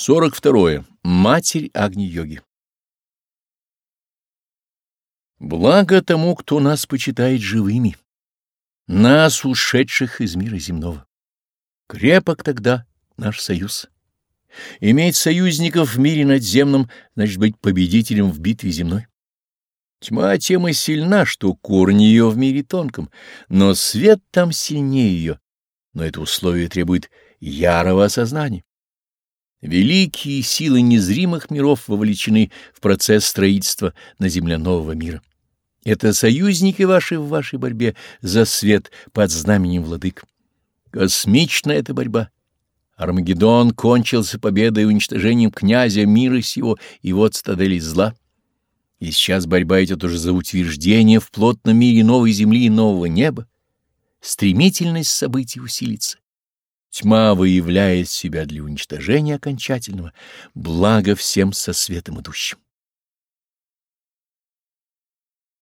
42. Матерь Агни-йоги Благо тому, кто нас почитает живыми, нас, ушедших из мира земного. Крепок тогда наш союз. Иметь союзников в мире надземном, значит быть победителем в битве земной. Тьма тем и сильна, что корни ее в мире тонком, но свет там сильнее ее, но это условие требует ярого осознания. Великие силы незримых миров вовлечены в процесс строительства на земле нового мира. Это союзники ваши в вашей борьбе за свет под знаменем владык. Космична эта борьба. Армагеддон кончился победой и уничтожением князя мира сего и вот стаделей зла. И сейчас борьба идет уже за утверждение в плотном мире новой земли и нового неба. Стремительность событий усилится. Тьма выявляет себя для уничтожения окончательного, благо всем со светом идущим.